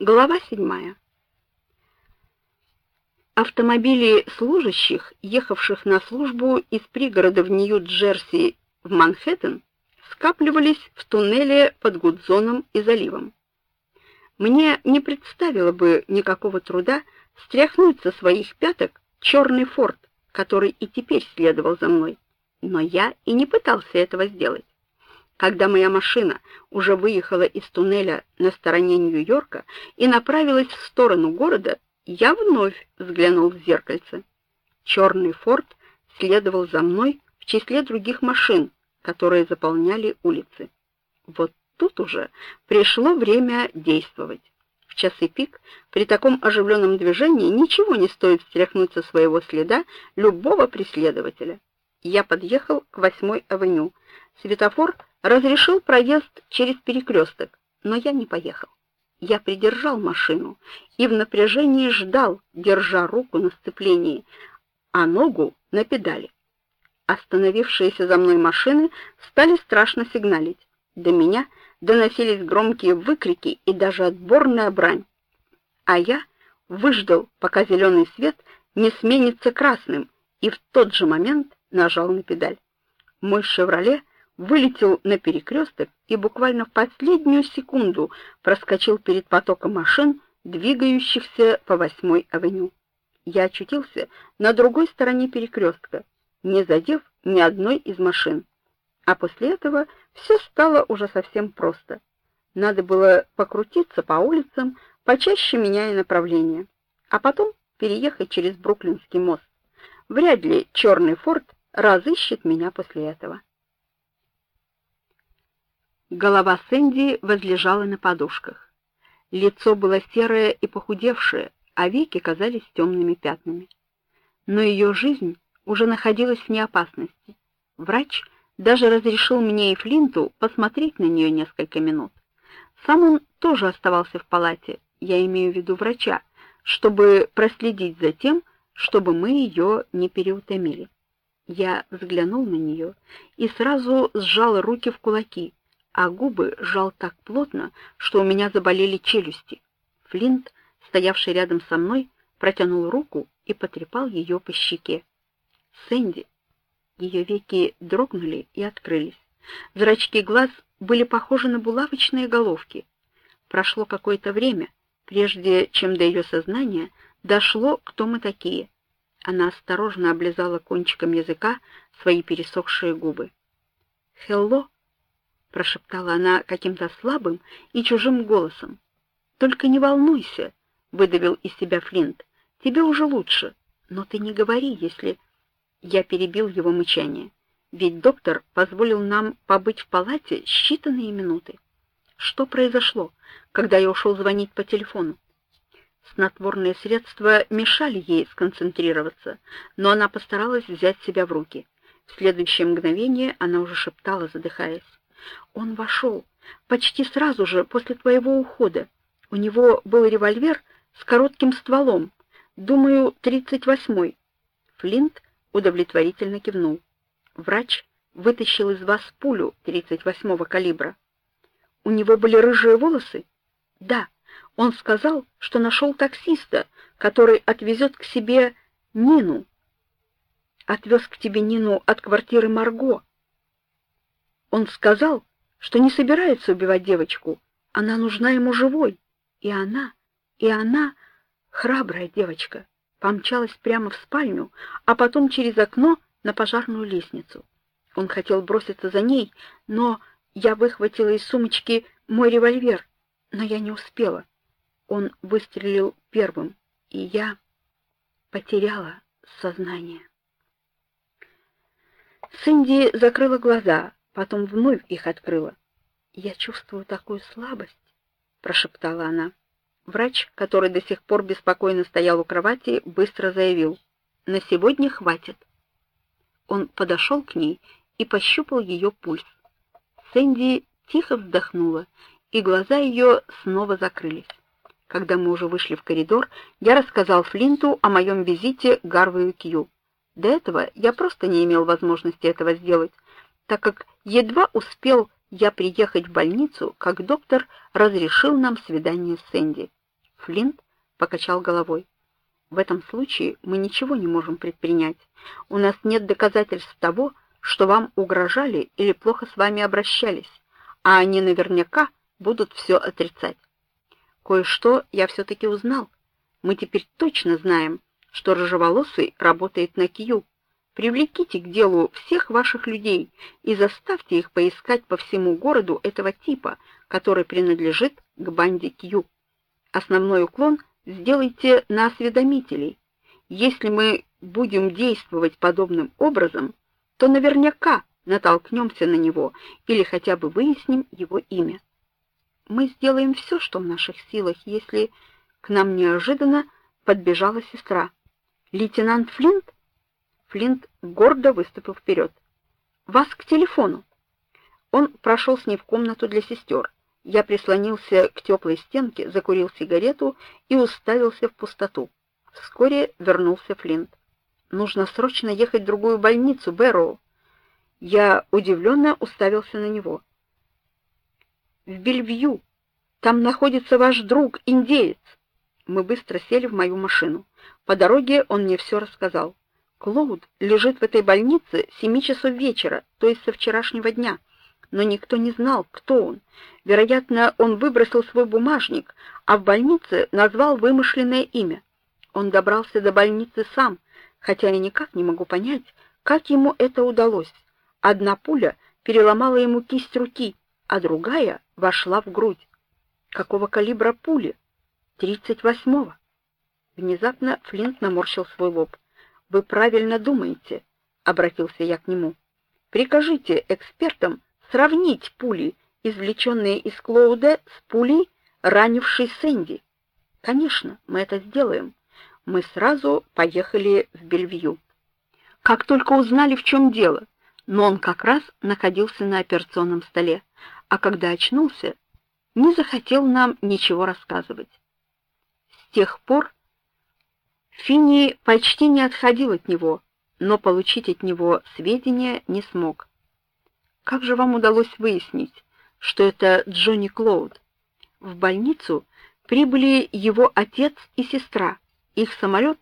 Глава 7. Автомобили служащих, ехавших на службу из пригорода в Нью-Джерси в Манхэттен, скапливались в туннеле под Гудзоном и заливом. Мне не представило бы никакого труда стряхнуть со своих пяток черный форт, который и теперь следовал за мной, но я и не пытался этого сделать. Когда моя машина уже выехала из туннеля на стороне Нью-Йорка и направилась в сторону города, я вновь взглянул в зеркальце. Черный Форд следовал за мной в числе других машин, которые заполняли улицы. Вот тут уже пришло время действовать. В часы пик при таком оживленном движении ничего не стоит стряхнуть со своего следа любого преследователя. Я подъехал к Восьмой авеню. Светофор разрешил проезд через перекресток, но я не поехал. Я придержал машину и в напряжении ждал, держа руку на сцеплении, а ногу на педали. Остановившиеся за мной машины стали страшно сигналить. До меня доносились громкие выкрики и даже отборная брань. А я выждал, пока зеленый свет не сменится красным, и в тот же момент нажал на педаль. Мой «Шевроле» вылетел на перекресток и буквально в последнюю секунду проскочил перед потоком машин, двигающихся по Восьмой авеню. Я очутился на другой стороне перекрестка, не задев ни одной из машин. А после этого все стало уже совсем просто. Надо было покрутиться по улицам, почаще меняя направление, а потом переехать через Бруклинский мост. Вряд ли черный форт разыщет меня после этого. Голова Сэнди возлежала на подушках. Лицо было серое и похудевшее, а веки казались темными пятнами. Но ее жизнь уже находилась вне опасности. Врач даже разрешил мне и Флинту посмотреть на нее несколько минут. Сам он тоже оставался в палате, я имею в виду врача, чтобы проследить за тем, чтобы мы ее не переутомили. Я взглянул на нее и сразу сжал руки в кулаки а губы сжал так плотно, что у меня заболели челюсти. Флинт, стоявший рядом со мной, протянул руку и потрепал ее по щеке. Сэнди. Ее веки дрогнули и открылись. Зрачки глаз были похожи на булавочные головки. Прошло какое-то время, прежде чем до ее сознания дошло, кто мы такие. Она осторожно облизала кончиком языка свои пересохшие губы. "Хелло", прошептала она каким-то слабым и чужим голосом. Только не волнуйся, выдавил из себя Флинт. Тебе уже лучше, но ты не говори, если я перебил его мычание. Ведь доктор позволил нам побыть в палате считанные минуты. Что произошло, когда я ушел звонить по телефону? Снотворные средства мешали ей сконцентрироваться, но она постаралась взять себя в руки. В следующее мгновение она уже шептала, задыхаясь: он вошел почти сразу же после твоего ухода. У него был револьвер с коротким стволом, думаю, тридцать восьмой. Флинт удовлетворительно кивнул. Врач вытащил из вас пулю тридцать восьмого калибра. У него были рыжие волосы? Да. Он сказал, что нашел таксиста, который отвезет к себе Нину. Отвез к тебе Нину от квартиры Марго. Он сказал, что не собирается убивать девочку. Она нужна ему живой. И она, и она, храбрая девочка, помчалась прямо в спальню, а потом через окно на пожарную лестницу. Он хотел броситься за ней, но я выхватила из сумочки мой револьвер, но я не успела. Он выстрелил первым, и я потеряла сознание. Синди закрыла глаза потом вновь их открыла. "Я чувствую такую слабость", прошептала она. Врач, который до сих пор беспокойно стоял у кровати, быстро заявил: "На сегодня хватит". Он подошел к ней и пощупал ее пульс. Сэнди тихо вздохнула, и глаза ее снова закрылись. Когда мы уже вышли в коридор, я рассказал Флинту о моем визите к Гарвею Кью. До этого я просто не имел возможности этого сделать, так как едва успел я приехать в больницу, как доктор разрешил нам свидание с Сэнди. Флинт покачал головой. В этом случае мы ничего не можем предпринять. У нас нет доказательств того, что вам угрожали или плохо с вами обращались, а они наверняка будут все отрицать. Кое-что я все таки узнал. Мы теперь точно знаем, что рыжеволосый работает на Кью. Привлеките к делу всех ваших людей и заставьте их поискать по всему городу этого типа, который принадлежит к банде Кью. Основной уклон сделайте на осведомителей. Если мы будем действовать подобным образом, то наверняка натолкнемся на него или хотя бы выясним его имя. Мы сделаем все, что в наших силах, если к нам неожиданно подбежала сестра. Лейтенант Флинт? Флинт гордо выступил вперед. Вас к телефону. Он прошел с ней в комнату для сестер. Я прислонился к теплой стенке, закурил сигарету и уставился в пустоту. Вскоре вернулся Флинт. Нужно срочно ехать в другую больницу, Бэрроу. Я удивленно уставился на него. В Бельвью. Там находится ваш друг, индеец. Мы быстро сели в мою машину. По дороге он мне все рассказал. Клоуд лежит в этой больнице с семи часов вечера, то есть со вчерашнего дня но никто не знал, кто он. Вероятно, он выбросил свой бумажник, а в больнице назвал вымышленное имя. Он добрался до больницы сам, хотя я никак не могу понять, как ему это удалось. Одна пуля переломала ему кисть руки, а другая вошла в грудь. Какого калибра пули? Тридцать восьмого. Внезапно Флинт наморщил свой лоб. Вы правильно думаете, обратился я к нему. Прикажите экспертам сравнить пули, извлеченные из Клоуда, с пулей, ранившей Сэнди. Конечно, мы это сделаем. Мы сразу поехали в Бельвью. Как только узнали, в чем дело, но он как раз находился на операционном столе, а когда очнулся, не захотел нам ничего рассказывать. С тех пор Финни почти не отходил от него, но получить от него сведения не смог. Как же вам удалось выяснить, что это Джонни Клоуд? В больницу прибыли его отец и сестра. Их самолет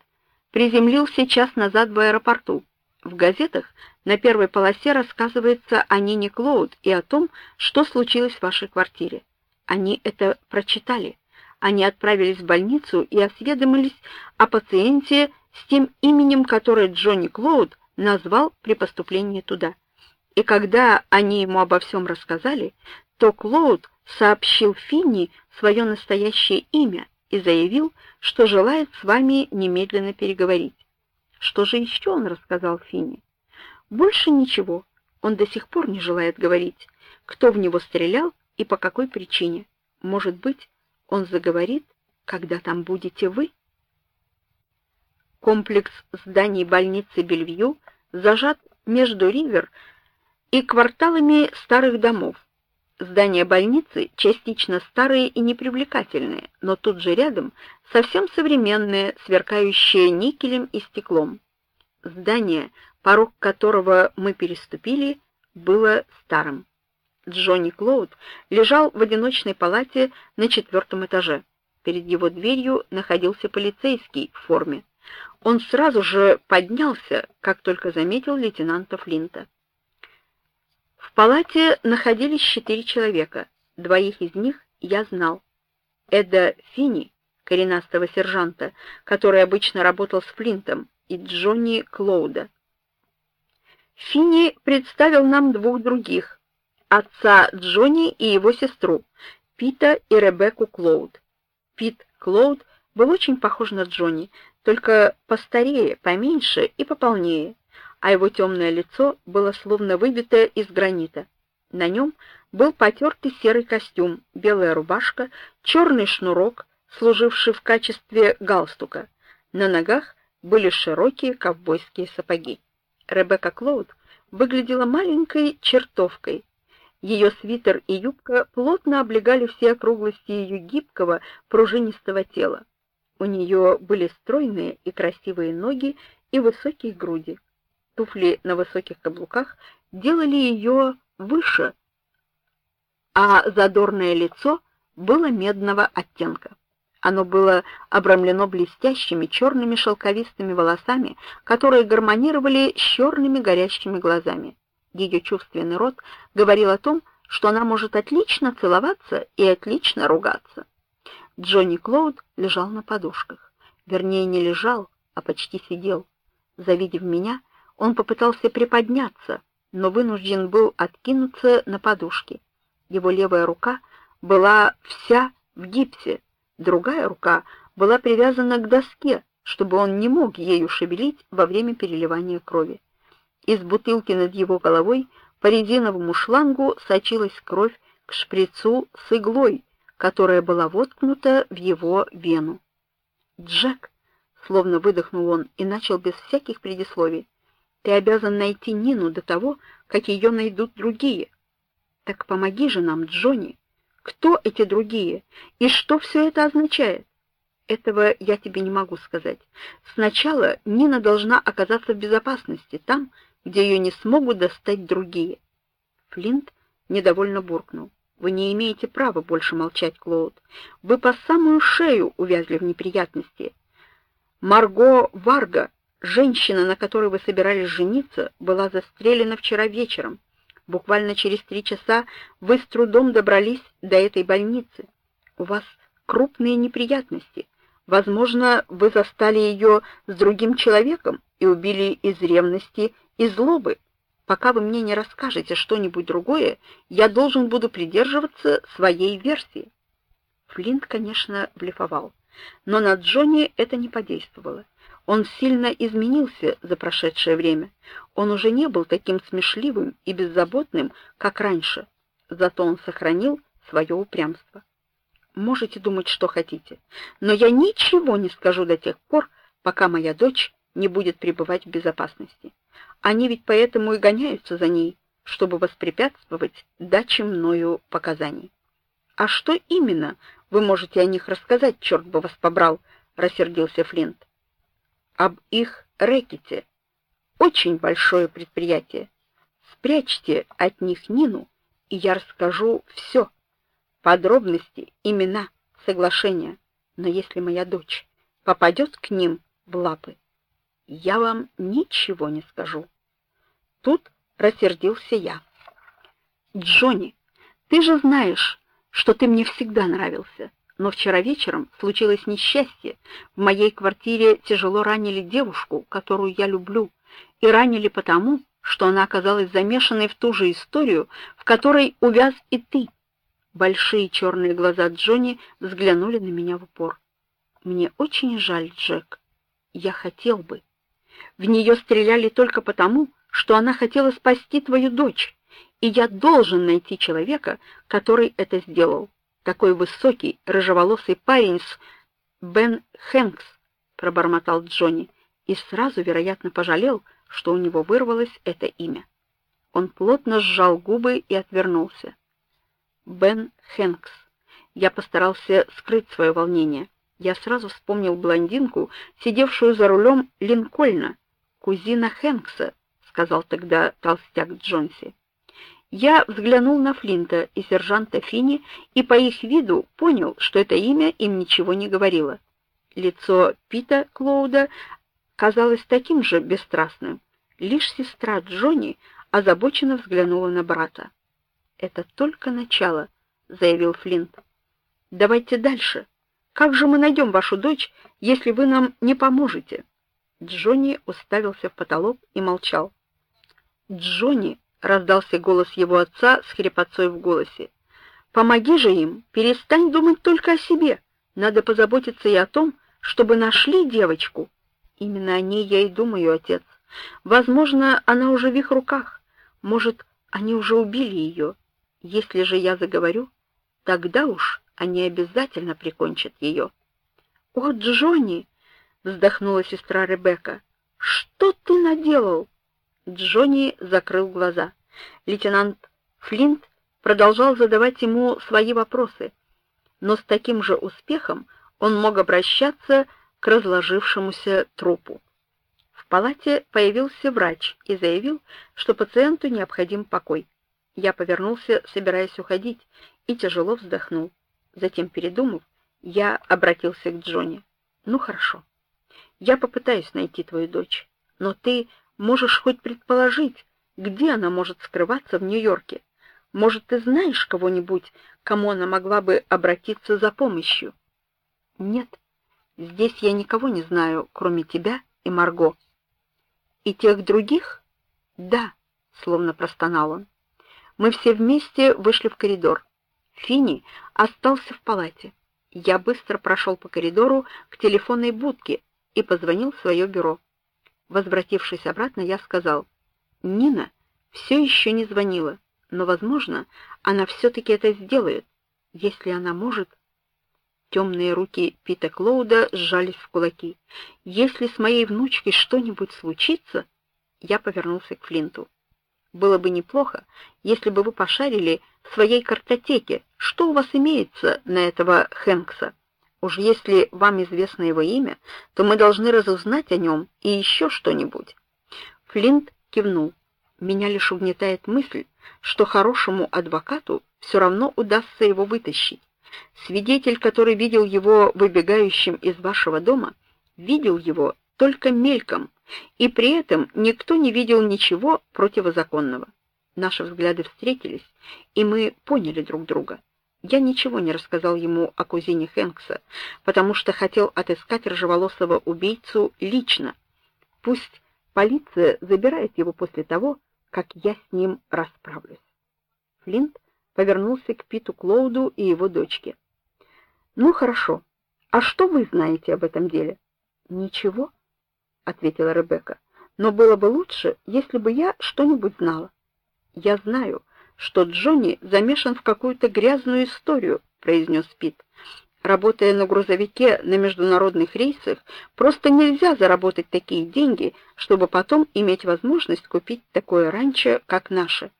приземлился час назад в аэропорту. В газетах на первой полосе рассказывается о Нине Клоуд и о том, что случилось в вашей квартире. Они это прочитали. Они отправились в больницу и осведомились о пациенте с тем именем, которое Джонни Клоуд назвал при поступлении туда. И когда они ему обо всем рассказали, то Клоуд сообщил Финни свое настоящее имя и заявил, что желает с вами немедленно переговорить. Что же еще он рассказал Финни? Больше ничего. Он до сих пор не желает говорить, кто в него стрелял и по какой причине. Может быть, он заговорит, когда там будете вы? Комплекс зданий больницы Бельвью зажат между Ривер и кварталами старых домов. Здания больницы частично старые и непривлекательные, но тут же рядом совсем современные, сверкающие никелем и стеклом. Здание, порог которого мы переступили, было старым. Джонни Клоуд лежал в одиночной палате на четвертом этаже. Перед его дверью находился полицейский в форме. Он сразу же поднялся, как только заметил лейтенанта Флинта. В палате находились четыре человека. Двоих из них я знал. Эда Фини, коренастого сержанта, который обычно работал с Флинтом, и Джонни Клоуда. Фини представил нам двух других: отца Джонни и его сестру, Пита и Ребекку Клоуд. Пит Клоуд был очень похож на Джонни, только постарее, поменьше и пополнее а его темное лицо было словно выбито из гранита. На нем был потертый серый костюм, белая рубашка, черный шнурок, служивший в качестве галстука. На ногах были широкие ковбойские сапоги. Ребекка Клоуд выглядела маленькой чертовкой. Ее свитер и юбка плотно облегали все округлости ее гибкого, пружинистого тела. У нее были стройные и красивые ноги и высокие груди. Туфли на высоких каблуках делали ее выше, а задорное лицо было медного оттенка. Оно было обрамлено блестящими черными шелковистыми волосами, которые гармонировали с черными горящими глазами. Ее чувственный рот говорил о том, что она может отлично целоваться и отлично ругаться. Джонни Клоуд лежал на подушках. Вернее, не лежал, а почти сидел. Завидев меня, он попытался приподняться, но вынужден был откинуться на подушки. Его левая рука была вся в гипсе, другая рука была привязана к доске, чтобы он не мог ею шевелить во время переливания крови. Из бутылки над его головой по резиновому шлангу сочилась кровь к шприцу с иглой, которая была воткнута в его вену. "Джек", словно выдохнул он и начал без всяких предисловий. "Ты обязан найти Нину до того, как ее найдут другие. Так помоги же нам, Джонни. Кто эти другие и что все это означает?" Этого я тебе не могу сказать. Сначала Нина должна оказаться в безопасности там, где ее не смогут достать другие. Флинт недовольно буркнул. Вы не имеете права больше молчать, Клод. Вы по самую шею увязли в неприятности. Марго Варга, женщина, на которой вы собирались жениться, была застрелена вчера вечером. Буквально через три часа вы с трудом добрались до этой больницы. У вас крупные неприятности. Возможно, вы застали ее с другим человеком и убили из ревности и злобы. Пока вы мне не расскажете что-нибудь другое, я должен буду придерживаться своей версии. Флинт, конечно, блефовал, но на Джонни это не подействовало. Он сильно изменился за прошедшее время. Он уже не был таким смешливым и беззаботным, как раньше. Зато он сохранил свое упрямство. Можете думать, что хотите, но я ничего не скажу до тех пор, пока моя дочь не будет пребывать в безопасности. Они ведь поэтому и гоняются за ней, чтобы воспрепятствовать даче мною показаний. А что именно вы можете о них рассказать, черт бы вас побрал, рассердился Флинт. Об их рэкете. Очень большое предприятие. Спрячьте от них Нину, и я расскажу все. Подробности, имена, соглашения. Но если моя дочь попадет к ним в лапы, я вам ничего не скажу. Тут рассердился я. Джонни, ты же знаешь, что ты мне всегда нравился. Но вчера вечером случилось несчастье. В моей квартире тяжело ранили девушку, которую я люблю, и ранили потому, что она оказалась замешанной в ту же историю, в которой увяз и ты. Большие черные глаза Джонни взглянули на меня в упор. Мне очень жаль, Джек. Я хотел бы в нее стреляли только потому, что она хотела спасти твою дочь, и я должен найти человека, который это сделал. Такой высокий, рыжеволосый парень с Бен Хэнкс, пробормотал Джонни и сразу, вероятно, пожалел, что у него вырвалось это имя. Он плотно сжал губы и отвернулся. Бен Хэнкс. Я постарался скрыть свое волнение. Я сразу вспомнил блондинку, сидевшую за рулем Линкольна, кузина Хэнкса, сказал тогда толстяк Джонси. Я взглянул на Флинта и сержанта Фини и по их виду понял, что это имя им ничего не говорило. Лицо Пита Клоуда казалось таким же бесстрастным. Лишь сестра Джонни озабоченно взглянула на брата. Это только начало, заявил Флинт. Давайте дальше. Как же мы найдем вашу дочь, если вы нам не поможете? Джонни уставился в потолок и молчал. "Джонни", раздался голос его отца с хрипотцой в голосе. "Помоги же им, перестань думать только о себе. Надо позаботиться и о том, чтобы нашли девочку". Именно о ней я и думаю, отец. Возможно, она уже в их руках. Может, они уже убили ее. Если же я заговорю, тогда уж они обязательно прикончат ее. О, Джонни, вздохнула сестра Ребекка. Что ты наделал? Джонни закрыл глаза. Лейтенант Флинт продолжал задавать ему свои вопросы, но с таким же успехом он мог обращаться к разложившемуся трупу. В палате появился врач и заявил, что пациенту необходим покой. Я повернулся, собираясь уходить, и тяжело вздохнул. Затем, передумав, Я обратился к Джонни. Ну хорошо. Я попытаюсь найти твою дочь, но ты можешь хоть предположить, где она может скрываться в Нью-Йорке. Может, ты знаешь кого-нибудь, кому она могла бы обратиться за помощью? Нет. Здесь я никого не знаю, кроме тебя и Марго. И тех других? Да, словно простонал он. Мы все вместе вышли в коридор. Фини остался в палате. Я быстро прошел по коридору к телефонной будке и позвонил в свое бюро. Возвратившись обратно, я сказал: "Нина все еще не звонила, но, возможно, она все таки это сделает, если она может". Темные руки Пита Клоуда сжались в кулаки. Если с моей внучкой что-нибудь случится, я повернулся к Флинту. Было бы неплохо, если бы вы пошарили в своей картотеке, что у вас имеется на этого Хэнкса. Уж если вам известно его имя, то мы должны разузнать о нем и еще что-нибудь. Флинт кивнул. Меня лишь угнетает мысль, что хорошему адвокату все равно удастся его вытащить. Свидетель, который видел его выбегающим из вашего дома, видел его только мельком, и при этом никто не видел ничего противозаконного. Наши взгляды встретились, и мы поняли друг друга. Я ничего не рассказал ему о кузине Хэнкса, потому что хотел отыскать рыжеволосого убийцу лично. Пусть полиция забирает его после того, как я с ним расправлюсь. Флинт повернулся к Питу Клоуду и его дочке. Ну хорошо. А что вы знаете об этом деле? Ничего, ответила Ребекка. Но было бы лучше, если бы я что-нибудь знала. Я знаю, что Джонни замешан в какую-то грязную историю, произнес Пит. Работая на грузовике на международных рейсах, просто нельзя заработать такие деньги, чтобы потом иметь возможность купить такое ранчо, как наше.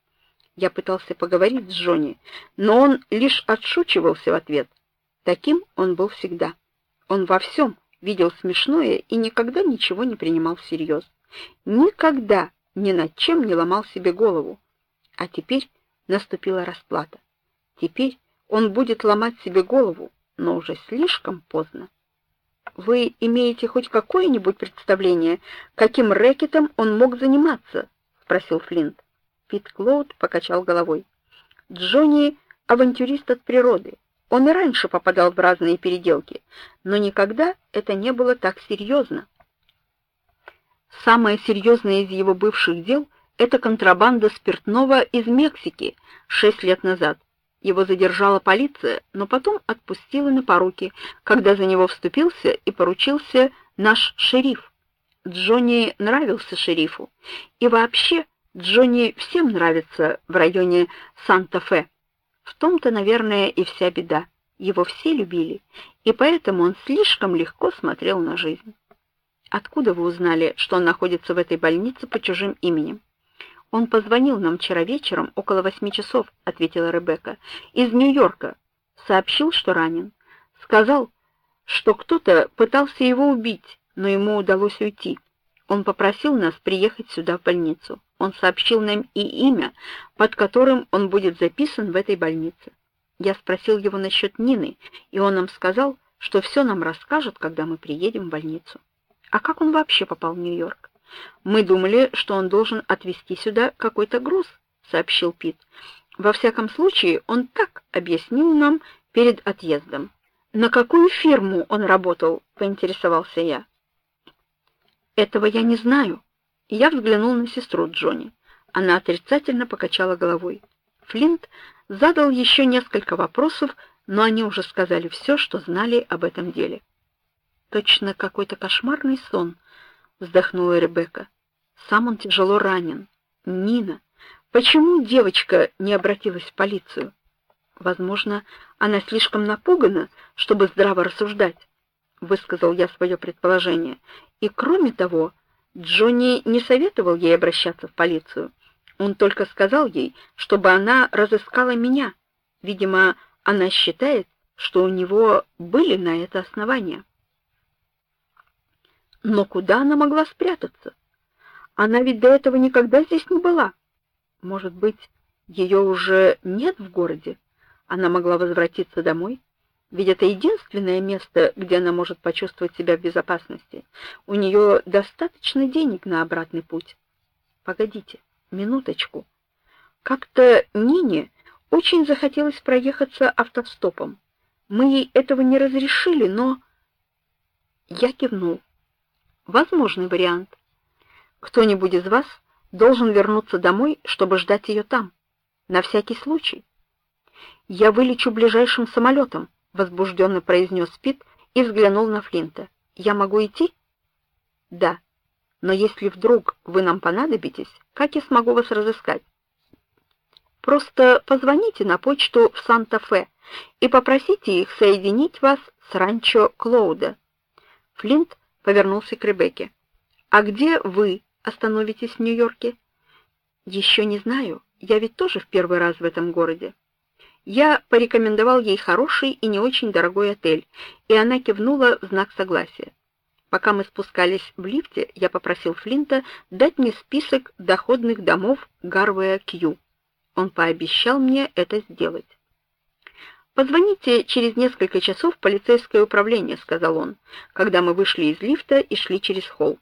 Я пытался поговорить с Джонни, но он лишь отшучивался в ответ. Таким он был всегда. Он во всем видел смешное и никогда ничего не принимал всерьез. Никогда ни над чем не ломал себе голову. А теперь наступила расплата. Теперь он будет ломать себе голову, но уже слишком поздно. Вы имеете хоть какое-нибудь представление, каким рэкетом он мог заниматься? спросил Флинт. Пит Клоуд покачал головой. Джонни авантюрист от природы. Он и раньше попадал в разные переделки, но никогда это не было так серьезно. Самое серьезное из его бывших дел это контрабанда спиртного из Мексики шесть лет назад. Его задержала полиция, но потом отпустила на поруки, когда за него вступился и поручился наш шериф. Джонни нравился шерифу. И вообще, Джонни всем нравится в районе Санта-Фе. В том-то, наверное, и вся беда. Его все любили, и поэтому он слишком легко смотрел на жизнь. Откуда вы узнали, что он находится в этой больнице по чужим именем? Он позвонил нам вчера вечером около восьми часов, ответила Ребекка. Из Нью-Йорка. Сообщил, что ранен. Сказал, что кто-то пытался его убить, но ему удалось уйти. Он попросил нас приехать сюда в больницу. Он сообщил нам и имя, под которым он будет записан в этой больнице. Я спросил его насчет Нины, и он нам сказал, что все нам расскажет, когда мы приедем в больницу. А как он вообще попал в Нью-Йорк? Мы думали, что он должен отвезти сюда какой-то груз, сообщил Пит. Во всяком случае, он так объяснил нам перед отъездом. На какую фирму он работал, поинтересовался я. Этого я не знаю. Я взглянул на сестру Джонни. Она отрицательно покачала головой. Флинт задал еще несколько вопросов, но они уже сказали все, что знали об этом деле. Точно какой-то кошмарный сон, вздохнула Ребекка. Сам он тяжело ранен. Нина, почему девочка не обратилась в полицию? Возможно, она слишком напугана, чтобы здраво рассуждать, высказал я свое предположение. И кроме того, Джонни не советовал ей обращаться в полицию. Он только сказал ей, чтобы она разыскала меня. Видимо, она считает, что у него были на это основания. Но куда она могла спрятаться? Она ведь до этого никогда здесь не была. Может быть, ее уже нет в городе? Она могла возвратиться домой? Ведь это единственное место, где она может почувствовать себя в безопасности. У нее достаточно денег на обратный путь. Погодите, минуточку. Как-то Нине очень захотелось проехаться автостопом. Мы ей этого не разрешили, но я кивнул. Возможный вариант. Кто-нибудь из вас должен вернуться домой, чтобы ждать ее там, на всякий случай. Я вылечу ближайшим самолетом возбужденно произнес Пит и взглянул на Флинта. Я могу идти? Да. Но если вдруг вы нам понадобитесь, как я смогу вас разыскать? Просто позвоните на почту в Санта-Фе и попросите их соединить вас с ранчо Клоуда. Флинт повернулся к Ребекке. А где вы остановитесь в Нью-Йорке? «Еще не знаю. Я ведь тоже в первый раз в этом городе. Я порекомендовал ей хороший и не очень дорогой отель, и она кивнула в знак согласия. Пока мы спускались в лифте, я попросил Флинта дать мне список доходных домов Гарвея Кью. Он пообещал мне это сделать. Позвоните через несколько часов в полицейское управление, сказал он, когда мы вышли из лифта и шли через холл.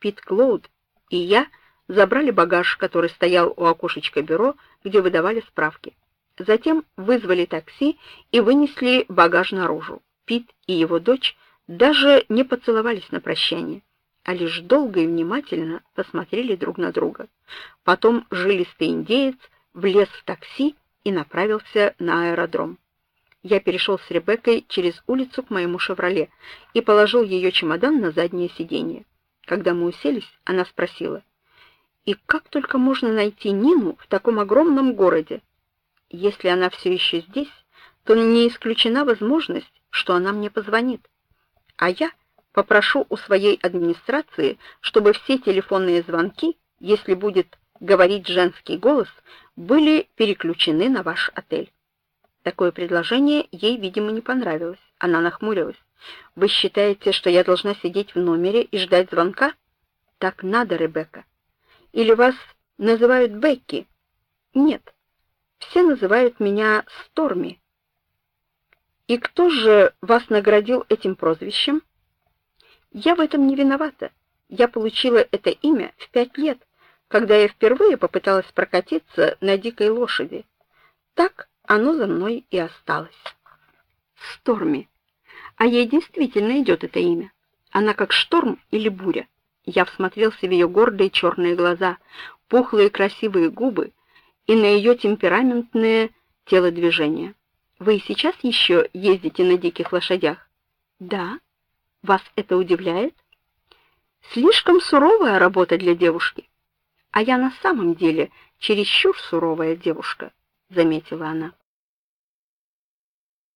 Пит Клоуд и я забрали багаж, который стоял у окошечка бюро, где выдавали справки. Затем вызвали такси и вынесли багаж наружу. Пит и его дочь даже не поцеловались на прощание, а лишь долго и внимательно посмотрели друг на друга. Потом жилистый индеец влез в такси и направился на аэродром. Я перешел с Ребеккой через улицу к моему «Шевроле» и положил ее чемодан на заднее сиденье. Когда мы уселись, она спросила: "И как только можно найти Нину в таком огромном городе?" Если она все еще здесь, то не исключена возможность, что она мне позвонит. А я попрошу у своей администрации, чтобы все телефонные звонки, если будет говорить женский голос, были переключены на ваш отель. Такое предложение ей, видимо, не понравилось. Она нахмурилась. Вы считаете, что я должна сидеть в номере и ждать звонка? Так надо, Ребекка. Или вас называют Бекки? Нет. Все называют меня Сторми. И кто же вас наградил этим прозвищем? Я в этом не виновата. Я получила это имя в пять лет, когда я впервые попыталась прокатиться на дикой лошади. Так оно за мной и осталось. Сторми. А ей действительно идет это имя. Она как шторм или буря. Я всмотрелся в ее гордые черные глаза, пухлые красивые губы и на ее темпераментные телодвижения. Вы сейчас еще ездите на диких лошадях? Да. Вас это удивляет? Слишком суровая работа для девушки. А я на самом деле чересчур суровая девушка, заметила она.